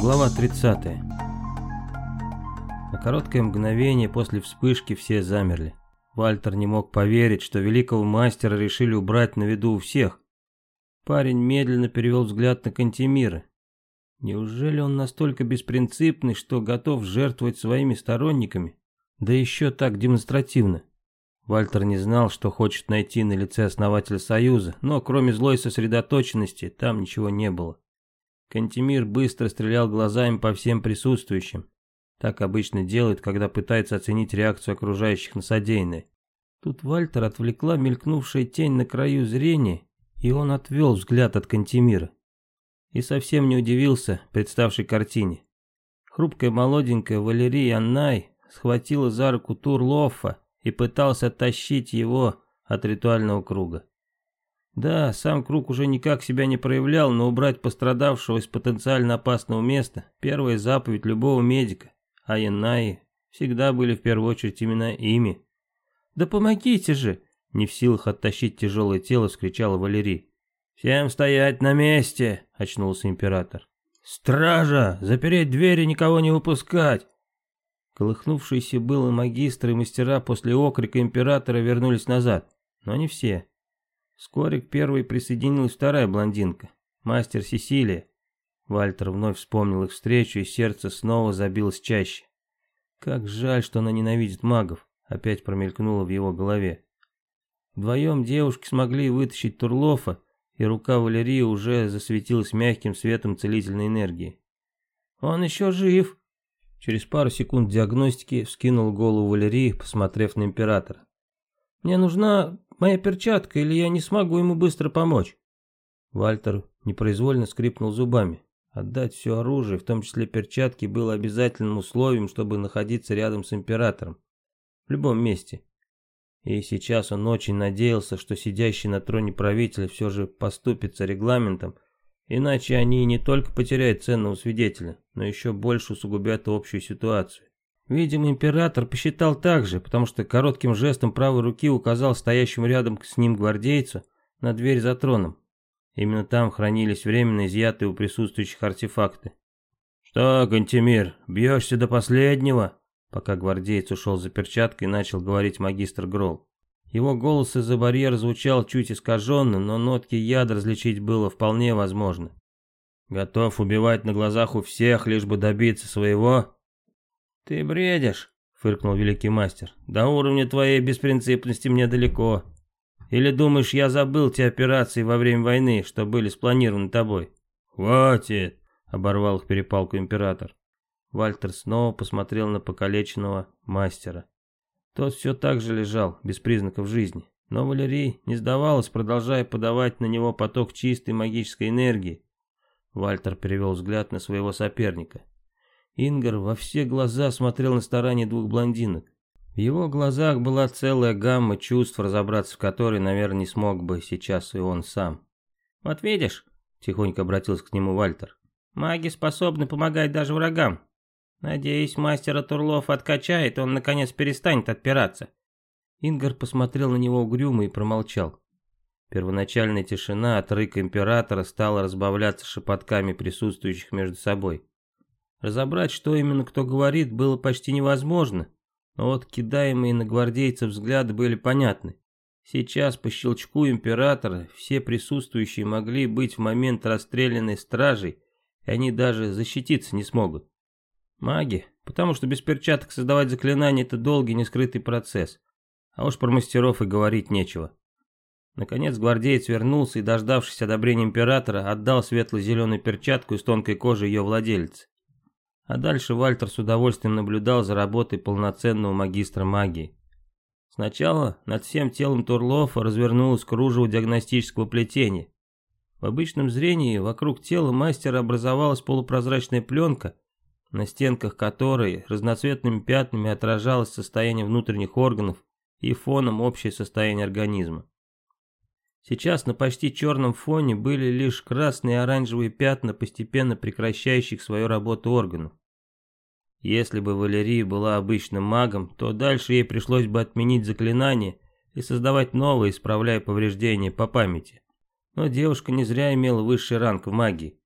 Глава 30. На короткое мгновение после вспышки все замерли. Вальтер не мог поверить, что великого мастера решили убрать на виду у всех. Парень медленно перевел взгляд на Кантемира. Неужели он настолько беспринципный, что готов жертвовать своими сторонниками? Да еще так демонстративно. Вальтер не знал, что хочет найти на лице основателя Союза, но кроме злой сосредоточенности там ничего не было. Кантемир быстро стрелял глазами по всем присутствующим. Так обычно делают, когда пытаются оценить реакцию окружающих на содеянное. Тут Вальтер отвлекла мелькнувшая тень на краю зрения, и он отвел взгляд от Кантемира. И совсем не удивился представшей картине. Хрупкая молоденькая Валерия Аннай схватила за руку Турлоффа и пытался оттащить его от ритуального круга. Да, сам круг уже никак себя не проявлял, но убрать пострадавшего из потенциально опасного места – первая заповедь любого медика, а Яннаи всегда были в первую очередь именно ими. «Да помогите же!» – не в силах оттащить тяжелое тело, вскричала Валерий. «Всем стоять на месте!» – очнулся император. «Стража! Запереть двери, никого не выпускать!» Колыхнувшиеся было магистры и мастера после окрика императора вернулись назад, но не все. Вскоре к первой присоединилась вторая блондинка, мастер Сесилия. Вальтер вновь вспомнил их встречу, и сердце снова забилось чаще. Как жаль, что она ненавидит магов, опять промелькнуло в его голове. Вдвоем девушки смогли вытащить Турлофа, и рука Валерии уже засветилась мягким светом целительной энергии. «Он еще жив!» Через пару секунд диагностики вскинул голову Валерии, посмотрев на императора. «Мне нужна моя перчатка, или я не смогу ему быстро помочь?» Вальтер непроизвольно скрипнул зубами. Отдать все оружие, в том числе перчатки, было обязательным условием, чтобы находиться рядом с императором. В любом месте. И сейчас он очень надеялся, что сидящий на троне правитель все же поступится регламентом Иначе они не только потеряют ценного свидетеля, но еще больше усугубят общую ситуацию. Видимо, император посчитал так же, потому что коротким жестом правой руки указал стоящему рядом с ним гвардейцу на дверь за троном. Именно там хранились временно изъятые у присутствующих артефакты. «Что, Гантимир, бьешься до последнего?» Пока гвардеец ушел за перчаткой, начал говорить магистр Грол. Его голос из-за барьера звучал чуть искаженно, но нотки яда различить было вполне возможно. «Готов убивать на глазах у всех, лишь бы добиться своего?» «Ты бредишь», — фыркнул великий мастер. «До уровня твоей беспринципности мне далеко. Или думаешь, я забыл те операции во время войны, что были спланированы тобой?» «Хватит!» — оборвал их перепалку император. Вальтер снова посмотрел на покалеченного мастера. Тот все так же лежал, без признаков жизни. Но Валерий не сдавалась, продолжая подавать на него поток чистой магической энергии. Вальтер перевел взгляд на своего соперника. Ингар во все глаза смотрел на старания двух блондинок. В его глазах была целая гамма чувств, разобраться в которой, наверное, не смог бы сейчас и он сам. «Вот видишь», — тихонько обратился к нему Вальтер, — «маги способны помогать даже врагам. Надеюсь, мастера Турлов откачает, он наконец перестанет отпираться. Ингар посмотрел на него угрюмо и промолчал. Первоначальная тишина от рыка императора стала разбавляться шепотками присутствующих между собой. Разобрать, что именно кто говорит, было почти невозможно, но вот кидаемые на гвардейцев взгляды были понятны. Сейчас по щелчку императора все присутствующие могли быть в момент расстрелянной стражей, и они даже защититься не смогут. Маги, потому что без перчаток создавать заклинания это долгий нескрытый процесс. А уж про мастеров и говорить нечего. Наконец гвардеец вернулся и, дождавшись одобрения императора, отдал светло-зеленую перчатку из тонкой кожи ее владельца. А дальше Вальтер с удовольствием наблюдал за работой полноценного магистра магии. Сначала над всем телом Турлофа развернулось кружево диагностического плетения. В обычном зрении вокруг тела мастера образовалась полупрозрачная пленка, на стенках которой разноцветными пятнами отражалось состояние внутренних органов и фоном общее состояние организма. Сейчас на почти черном фоне были лишь красные и оранжевые пятна постепенно прекращающих свою работу органов. Если бы Валерия была обычным магом, то дальше ей пришлось бы отменить заклинание и создавать новые, исправляя повреждения по памяти. Но девушка не зря имела высший ранг в магии.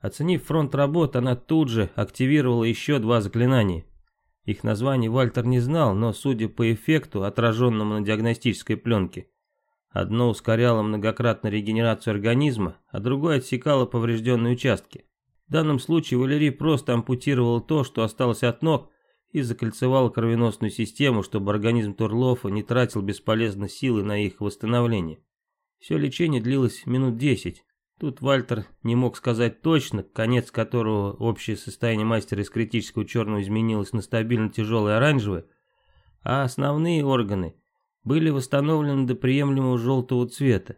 Оценив фронт работ, она тут же активировала еще два заклинания. Их название Вальтер не знал, но, судя по эффекту, отраженному на диагностической пленке, одно ускоряло многократно регенерацию организма, а другое отсекало поврежденные участки. В данном случае Валерий просто ампутировал то, что осталось от ног, и закольцевал кровеносную систему, чтобы организм Турлофа не тратил бесполезно силы на их восстановление. Все лечение длилось минут десять, Тут Вальтер не мог сказать точно, конец которого общее состояние мастера из критического черного изменилось на стабильно тяжелое оранжевое, а основные органы были восстановлены до приемлемого желтого цвета.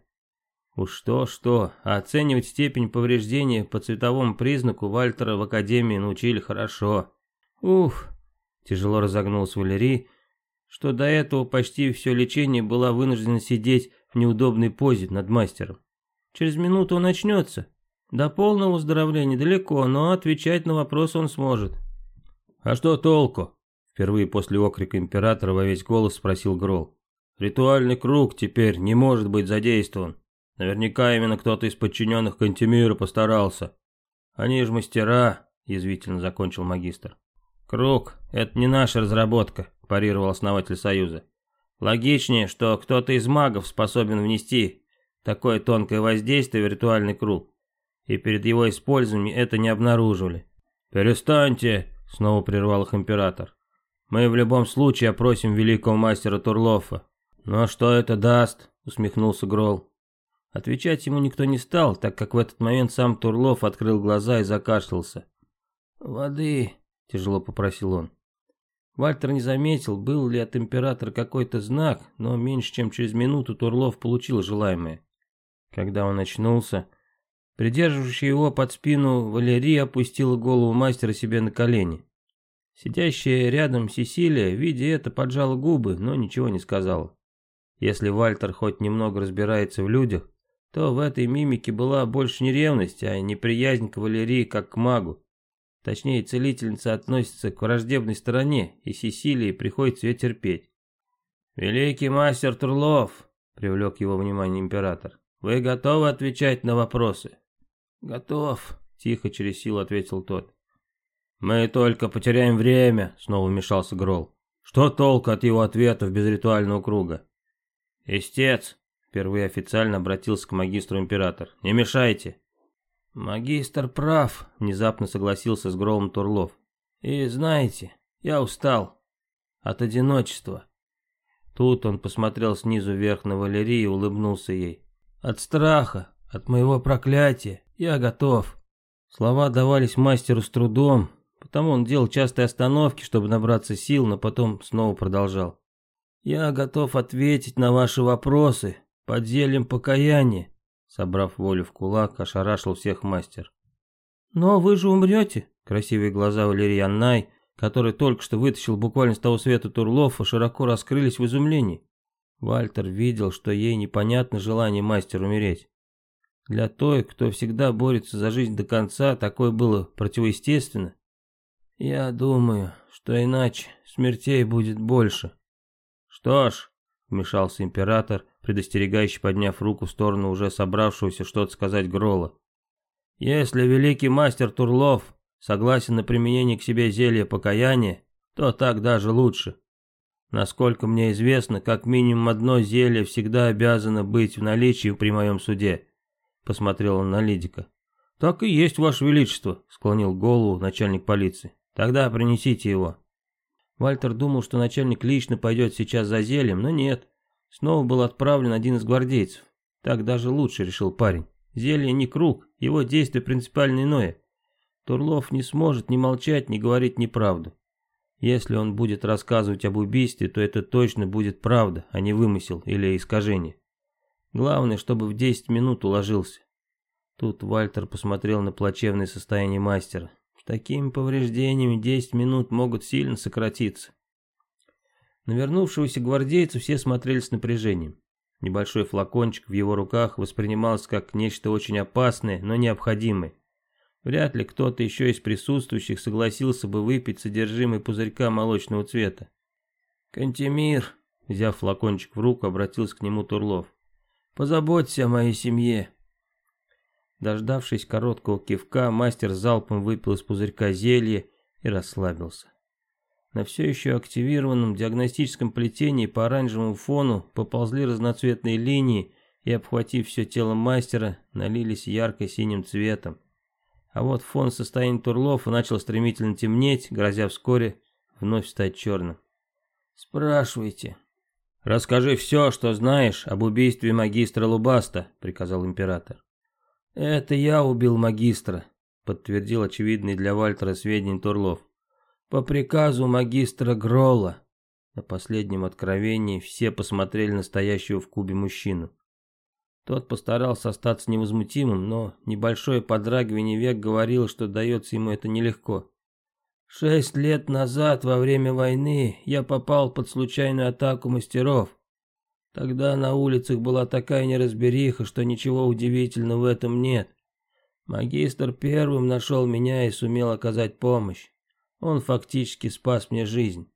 Уж что-что, оценивать степень повреждения по цветовому признаку Вальтера в академии научили хорошо. Уф, тяжело разогнулся Валерий, что до этого почти все лечение была вынуждена сидеть в неудобной позе над мастером. Через минуту он очнется. До полного выздоровления далеко, но отвечать на вопросы он сможет. «А что толку?» Впервые после окрика императора во весь голос спросил Грол. «Ритуальный круг теперь не может быть задействован. Наверняка именно кто-то из подчиненных Кантемира постарался. Они же мастера», — язвительно закончил магистр. «Круг — это не наша разработка», — парировал основатель Союза. «Логичнее, что кто-то из магов способен внести такое тонкое воздействие в ритуальный круг, и перед его использованием это не обнаружили. «Перестаньте!» — снова прервал их император. «Мы в любом случае опросим великого мастера Турлофа». «Ну а что это даст?» — усмехнулся Грол. Отвечать ему никто не стал, так как в этот момент сам Турлов открыл глаза и закашлялся. «Воды!» — тяжело попросил он. Вальтер не заметил, был ли от императора какой-то знак, но меньше чем через минуту Турлов получил желаемое. Когда он очнулся, придерживающий его под спину Валерия опустила голову мастера себе на колени. Сидящая рядом Сесилия, видя это, поджала губы, но ничего не сказала. Если Вальтер хоть немного разбирается в людях, то в этой мимике была больше не ревность, а неприязнь к Валерии как к магу. Точнее, целительница относится к враждебной стороне, и Сесилии приходится ее терпеть. «Великий мастер Турлов», — привлек его внимание император, вы готовы отвечать на вопросы? Готов, тихо через силу ответил тот. Мы только потеряем время, снова вмешался Грол. Что толку от его ответов без ритуального круга? Истец, впервые официально обратился к магистру император. Не мешайте. Магистр прав, внезапно согласился с Гролом Турлов. И знаете, я устал от одиночества. Тут он посмотрел снизу вверх на Валерию и улыбнулся ей. От страха, от моего проклятия, я готов. Слова давались мастеру с трудом, потому он делал частые остановки, чтобы набраться сил, но потом снова продолжал. Я готов ответить на ваши вопросы под зельем покаяния. Собрав волю в кулак, ошарашил всех мастер. «Но вы же умрете!» Красивые глаза Валерии Аннай, который только что вытащил буквально с того света Турлова, широко раскрылись в изумлении. Вальтер видел, что ей непонятно желание мастера умереть. Для той, кто всегда борется за жизнь до конца, такое было противоестественно. Я думаю, что иначе смертей будет больше. Что ж, вмешался император, предостерегающе подняв руку в сторону уже собравшегося что-то сказать Грола. Если великий мастер Турлов согласен на применение к себе зелья покаяния, то так даже лучше. Насколько мне известно, как минимум одно зелье всегда обязано быть в наличии при моем суде. Посмотрел он на Лидика. Так и есть, Ваше Величество, склонил голову начальник полиции. Тогда принесите его. Вальтер думал, что начальник лично пойдет сейчас за зельем, но нет. Снова был отправлен один из гвардейцев. Так даже лучше, решил парень. Зелье не круг, его действие принципиально иное. Турлов не сможет ни молчать, ни говорить неправду. Если он будет рассказывать об убийстве, то это точно будет правда, а не вымысел или искажение. Главное, чтобы в 10 минут уложился. Тут Вальтер посмотрел на плачевное состояние мастера. Такими повреждениями 10 минут могут сильно сократиться. На вернувшегося гвардейца все смотрели с напряжением. Небольшой флакончик в его руках воспринимался как нечто очень опасное, но необходимое. Вряд ли кто-то еще из присутствующих согласился бы выпить содержимое пузырька молочного цвета. «Кантемир», взяв флакончик в руку, обратился к нему Турлов. «Позаботься о моей семье». Дождавшись короткого кивка, мастер залпом выпил из пузырька зелье и расслабился. На все еще активированном диагностическом плетении по оранжевому фону поползли разноцветные линии и, обхватив все тело мастера, налились ярко-синим цветом. А вот фон состояния Турлова начал стремительно темнеть, грозя вскоре вновь стать черным. «Спрашивайте». «Расскажи все, что знаешь об убийстве магистра Лубаста», — приказал император. «Это я убил магистра», — подтвердил очевидный для Вальтера сведения Турлов. «По приказу магистра Гролла». На последнем откровении все посмотрели на стоящего в кубе мужчину. Тот постарался остаться невозмутимым, но небольшое подрагивание век говорило, что дается ему это нелегко. «Шесть лет назад, во время войны, я попал под случайную атаку мастеров. Тогда на улицах была такая неразбериха, что ничего удивительного в этом нет. Магистр первым нашел меня и сумел оказать помощь. Он фактически спас мне жизнь.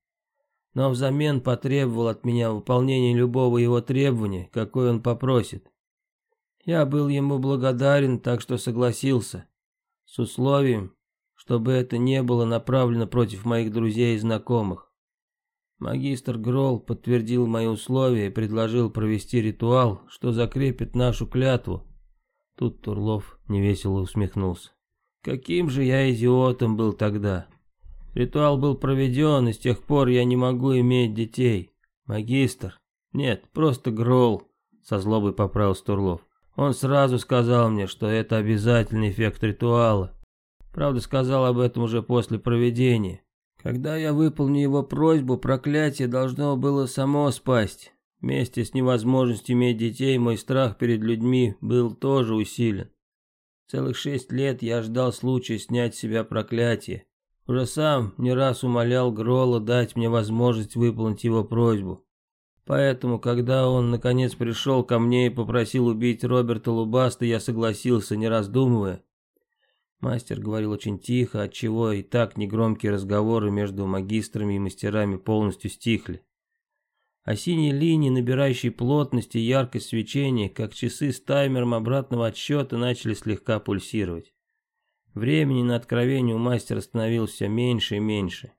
Но взамен потребовал от меня выполнения любого его требования, какое он попросит. Я был ему благодарен, так что согласился. С условием, чтобы это не было направлено против моих друзей и знакомых. Магистр Гролл подтвердил мои условия и предложил провести ритуал, что закрепит нашу клятву. Тут Турлов невесело усмехнулся. Каким же я идиотом был тогда. Ритуал был проведен, и с тех пор я не могу иметь детей. Магистр. Нет, просто Гролл, со злобой поправил Турлов. Он сразу сказал мне, что это обязательный эффект ритуала. Правда, сказал об этом уже после проведения. Когда я выполню его просьбу, проклятие должно было само спасть. Вместе с невозможностью иметь детей, мой страх перед людьми был тоже усилен. Целых шесть лет я ждал случая снять с себя проклятие. Уже сам не раз умолял Грола дать мне возможность выполнить его просьбу. Поэтому, когда он наконец пришел ко мне и попросил убить Роберта Лубаста, я согласился, не раздумывая. Мастер говорил очень тихо, отчего и так негромкие разговоры между магистрами и мастерами полностью стихли. А синие линии, набирающие плотность и яркость свечения, как часы с таймером обратного отсчета, начали слегка пульсировать. Времени на откровение у мастера становилось все меньше и меньше.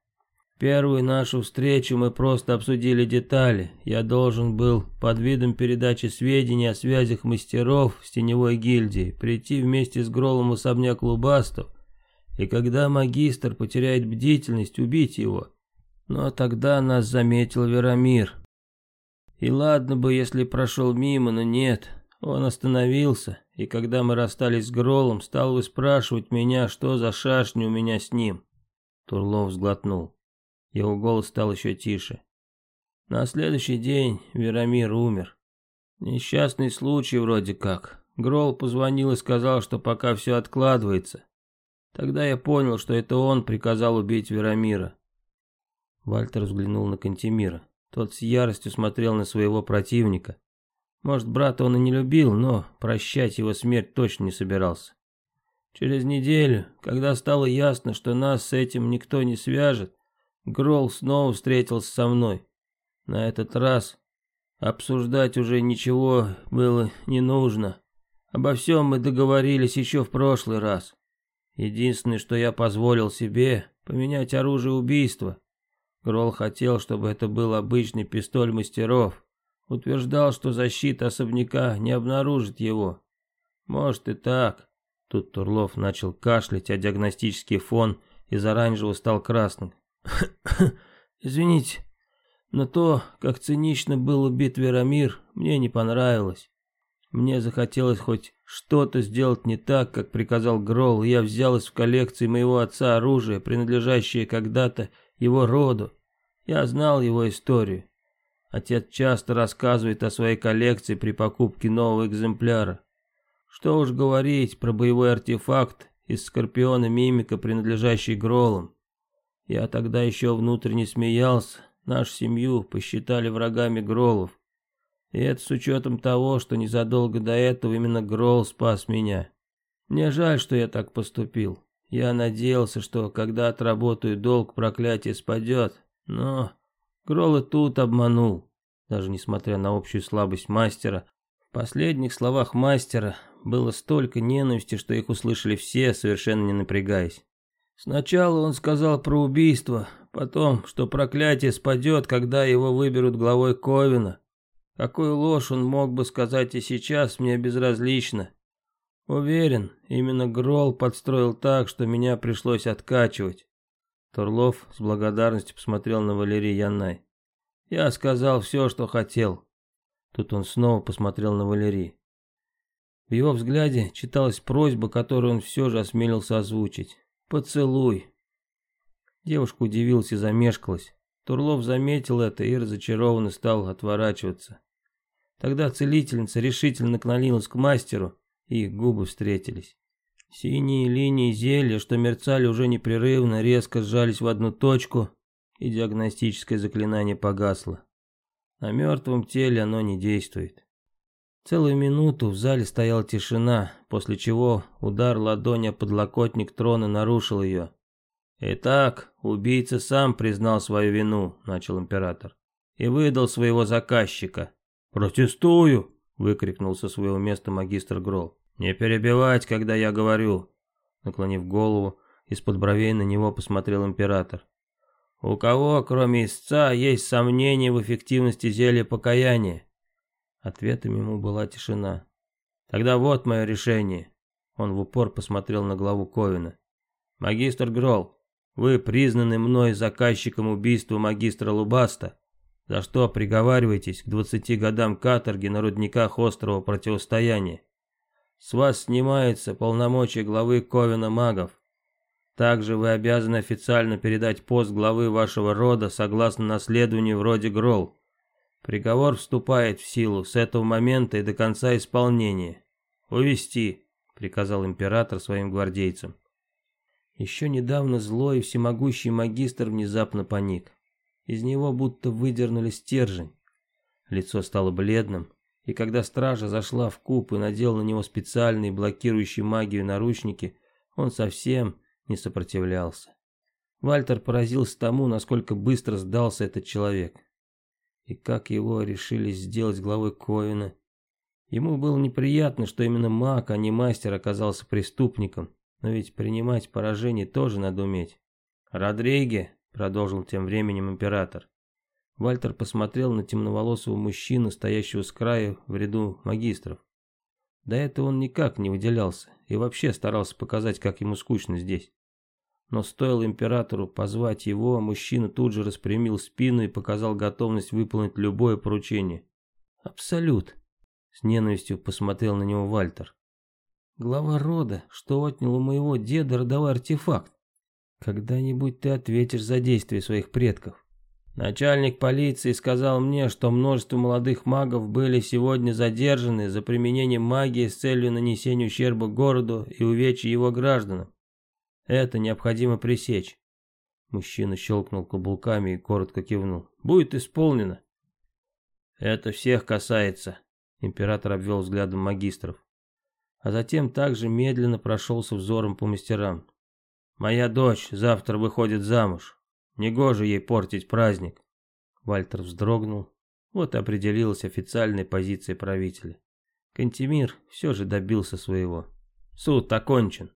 Первую нашу встречу мы просто обсудили детали. Я должен был под видом передачи сведений о связях мастеров с теневой гильдией прийти вместе с Гролом в особняк Лубастов, и когда магистр потеряет бдительность, убить его. Но тогда нас заметил Верамир. И ладно бы, если прошел мимо, но нет, он остановился, и когда мы расстались с Гролом, стал выспрашивать меня, что за шашни у меня с ним. Турлов сглотнул. Его голос стал еще тише. На следующий день Верамир умер. Несчастный случай вроде как. Грол позвонил и сказал, что пока все откладывается. Тогда я понял, что это он приказал убить Верамира. Вальтер взглянул на Кантемира. Тот с яростью смотрел на своего противника. Может, брата он и не любил, но прощать его смерть точно не собирался. Через неделю, когда стало ясно, что нас с этим никто не свяжет, Гролл снова встретился со мной. На этот раз обсуждать уже ничего было не нужно. Обо всем мы договорились еще в прошлый раз. Единственное, что я позволил себе, поменять оружие убийства. Гролл хотел, чтобы это был обычный пистоль мастеров. Утверждал, что защита особняка не обнаружит его. Может и так. Тут Турлов начал кашлять, а диагностический фон из оранжевого стал красным. Извините, но то, как цинично был убит Верамир, мне не понравилось. Мне захотелось хоть что-то сделать не так, как приказал Гролл, и я взял из коллекции моего отца оружие, принадлежащее когда-то его роду. Я знал его историю. Отец часто рассказывает о своей коллекции при покупке нового экземпляра. Что уж говорить про боевой артефакт из Скорпиона Мимика, принадлежащий Гроллам. Я тогда еще внутренне смеялся, нашу семью посчитали врагами Гролов. И это с учетом того, что незадолго до этого именно Грол спас меня. Мне жаль, что я так поступил. Я надеялся, что когда отработаю долг, проклятие спадет. Но Грол и тут обманул. Даже несмотря на общую слабость мастера, последних словах мастера было столько ненависти, что их услышали все, совершенно не напрягаясь. Сначала он сказал про убийство, потом, что проклятие спадет, когда его выберут главой Ковина. Какую ложь он мог бы сказать и сейчас, мне безразлично. Уверен, именно Грол подстроил так, что меня пришлось откачивать. Турлов с благодарностью посмотрел на Валерий Янай. Я сказал все, что хотел. Тут он снова посмотрел на Валерий. В его взгляде читалась просьба, которую он все же осмелился озвучить. «Поцелуй». Девушка удивилась и замешкалась. Турлов заметил это и разочарованно стал отворачиваться. Тогда целительница решительно наклонилась к мастеру, и их губы встретились. Синие линии зелья, что мерцали уже непрерывно, резко сжались в одну точку, и диагностическое заклинание погасло. На мертвом теле оно не действует. Целую минуту в зале стояла тишина, после чего удар ладони о подлокотник трона нарушил ее. «Итак, убийца сам признал свою вину», — начал император, — «и выдал своего заказчика». «Протестую!» — выкрикнул со своего места магистр Грол. «Не перебивать, когда я говорю!» Наклонив голову, из-под бровей на него посмотрел император. «У кого, кроме истца, есть сомнения в эффективности зелья покаяния?» Ответом ему была тишина. «Тогда вот мое решение». Он в упор посмотрел на главу Ковина. «Магистр Грол, вы признаны мной заказчиком убийства магистра Лубаста, за что приговариваетесь к двадцати годам каторги на рудниках острова противостояния. С вас снимаются полномочия главы Ковина магов. Также вы обязаны официально передать пост главы вашего рода согласно наследованию вроде Гролл. Приговор вступает в силу с этого момента и до конца исполнения. Увести, приказал император своим гвардейцам. Еще недавно злой и всемогущий магистр внезапно паник. Из него будто выдернули стержень. Лицо стало бледным, и когда стража зашла в куб и надела на него специальные блокирующие магию наручники, он совсем не сопротивлялся. Вальтер поразился тому, насколько быстро сдался этот человек. И как его решили сделать главой Ковина. Ему было неприятно, что именно маг, а не мастер оказался преступником, но ведь принимать поражение тоже надо уметь. «Родриге», — продолжил тем временем император, Вальтер посмотрел на темноволосого мужчину, стоящего с краю в ряду магистров. До этого он никак не выделялся и вообще старался показать, как ему скучно здесь. Но стоило императору позвать его, мужчина тут же распрямил спину и показал готовность выполнить любое поручение. «Абсолют», — с ненавистью посмотрел на него Вальтер. «Глава рода, что отнял у моего деда родовой артефакт. Когда-нибудь ты ответишь за действия своих предков». Начальник полиции сказал мне, что множество молодых магов были сегодня задержаны за применением магии с целью нанесения ущерба городу и увечья его гражданам. Это необходимо пресечь. Мужчина щелкнул каблуками и коротко кивнул. Будет исполнено. Это всех касается. Император обвел взглядом магистров. А затем также медленно прошелся взором по мастерам. Моя дочь завтра выходит замуж. Негоже ей портить праздник. Вальтер вздрогнул. Вот и определилась официальная позиция правителя. Кантемир все же добился своего. Суд окончен.